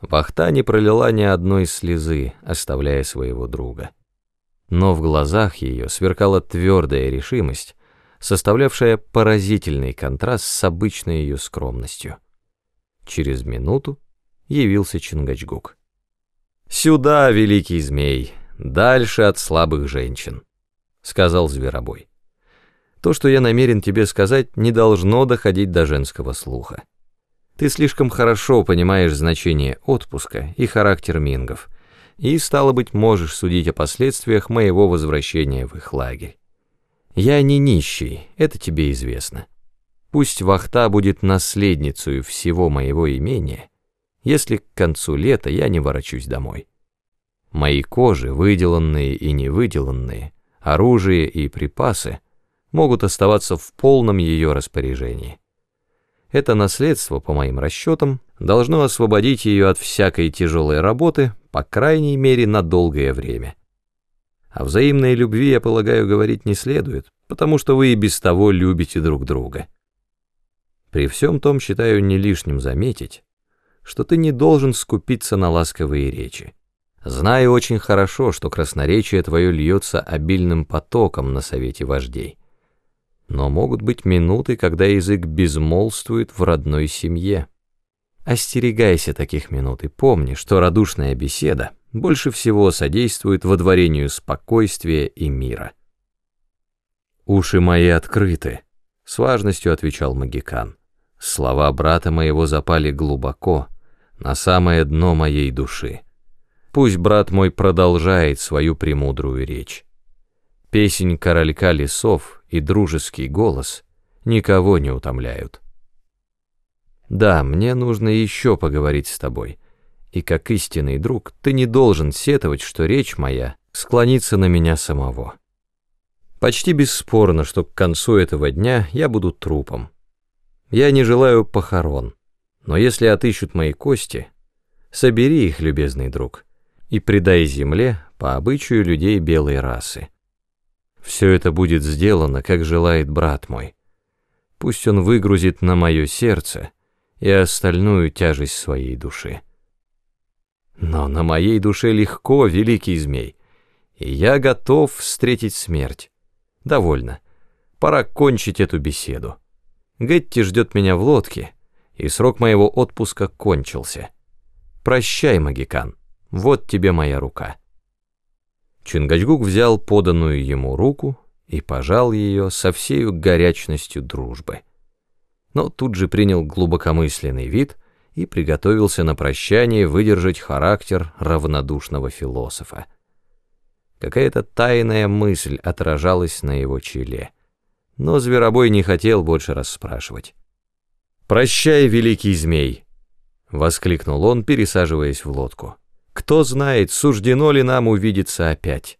Вахта не пролила ни одной слезы, оставляя своего друга. Но в глазах ее сверкала твердая решимость, составлявшая поразительный контраст с обычной ее скромностью. Через минуту явился Чингачгук. «Сюда, великий змей, дальше от слабых женщин», — сказал Зверобой. «То, что я намерен тебе сказать, не должно доходить до женского слуха. Ты слишком хорошо понимаешь значение отпуска и характер мингов, и, стало быть, можешь судить о последствиях моего возвращения в их лагерь. Я не нищий, это тебе известно. Пусть вахта будет наследницей всего моего имения, если к концу лета я не ворочусь домой. Мои кожи, выделанные и невыделанные, оружие и припасы, могут оставаться в полном ее распоряжении. Это наследство, по моим расчетам, должно освободить ее от всякой тяжелой работы, по крайней мере, на долгое время. О взаимной любви, я полагаю, говорить не следует, потому что вы и без того любите друг друга. При всем том считаю не лишним заметить, что ты не должен скупиться на ласковые речи. Знаю очень хорошо, что красноречие твое льется обильным потоком на совете вождей. Но могут быть минуты, когда язык безмолвствует в родной семье. Остерегайся таких минут и помни, что радушная беседа больше всего содействует водворению спокойствия и мира. «Уши мои открыты», — с важностью отвечал Магикан. «Слова брата моего запали глубоко, на самое дно моей души. Пусть брат мой продолжает свою премудрую речь. Песень королька лесов и дружеский голос никого не утомляют. Да, мне нужно еще поговорить с тобой, и как истинный друг ты не должен сетовать, что речь моя склонится на меня самого. Почти бесспорно, что к концу этого дня я буду трупом. Я не желаю похорон, но если отыщут мои кости, собери их, любезный друг, и предай земле по обычаю людей белой расы. Все это будет сделано, как желает брат мой. Пусть он выгрузит на мое сердце и остальную тяжесть своей души. Но на моей душе легко, великий змей, и я готов встретить смерть. Довольно. Пора кончить эту беседу. Гетти ждет меня в лодке, и срок моего отпуска кончился. Прощай, Магикан, вот тебе моя рука. Чингачгук взял поданную ему руку и пожал ее со всею горячностью дружбы. Но тут же принял глубокомысленный вид и приготовился на прощание выдержать характер равнодушного философа. Какая-то тайная мысль отражалась на его челе, но Зверобой не хотел больше расспрашивать. «Прощай, великий змей!» — воскликнул он, пересаживаясь в лодку. Кто знает, суждено ли нам увидеться опять.